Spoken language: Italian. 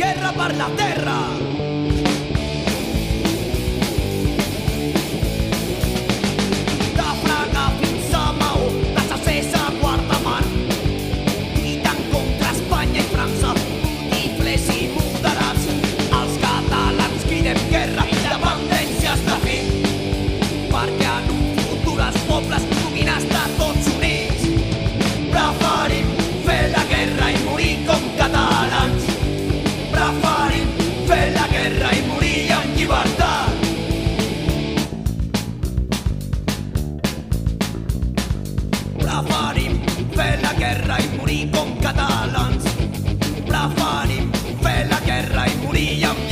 guerra para la terra! Blafarim, fer la guerra i morir con catalans. Blafarim, fer la guerra i morir amb